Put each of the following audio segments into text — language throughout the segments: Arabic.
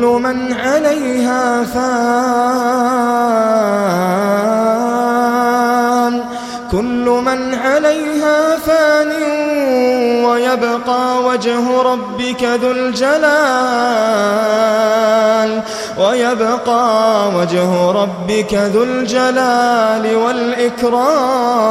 كل من عليها فان كل من عليها فان ويبقى وجه ربك ذو الجلال ويبقى وجه ربك ذو الجلال والإكرام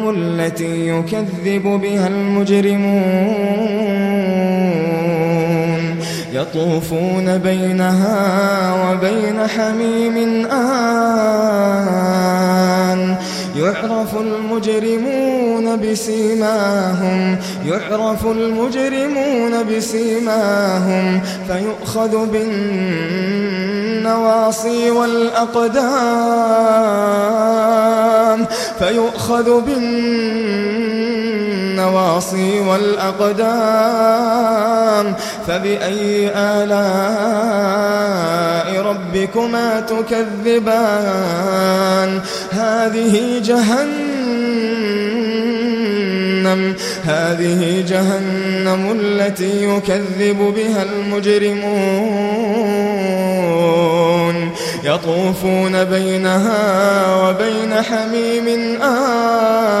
اليوم التي يكذب بها المجرمون يطوفون بينها وبين حميم آن يعرف المجرمون بسيماهم يعرف المجرمون بسيماهم فيؤخذ بالنواصي والأقدام فيؤخذ بالنواصي النواصي والأقدام فبأي آلاء ربكما تكذبان؟ هذه جهنم هذه جهنم التي يكذب بها المجرمون. يطوفون بينها وبين حميم آن.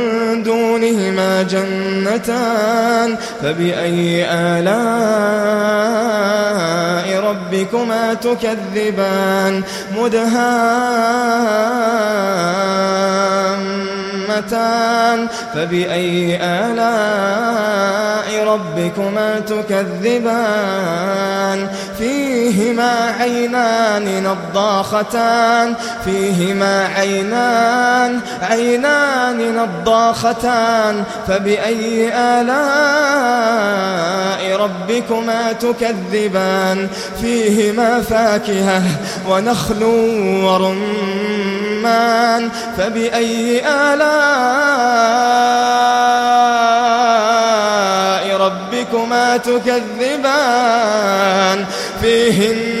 دونهما جنتان فبأي آلاء ربكما تكذبان مدهان نعمتان فبأي آلاء ربكما تكذبان؟ فيهما عينان نضاختان فيهما عينان عينان نضاختان فبأي آلاء ربكما تكذبان؟ فيهما فاكهة ونخل ورمان فبأي آلاء ربكما تكذبان. فيهن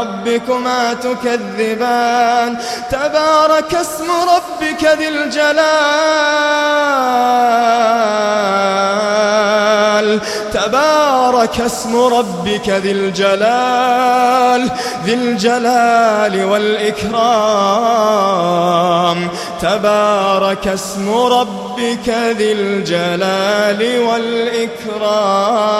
ربكما تكذبان. تبارك اسم ربك ذي الجلال. تبارك اسم ربك ذي الجلال. ذي الجلال والإكرام. تبارك اسم ربك ذي الجلال والإكرام.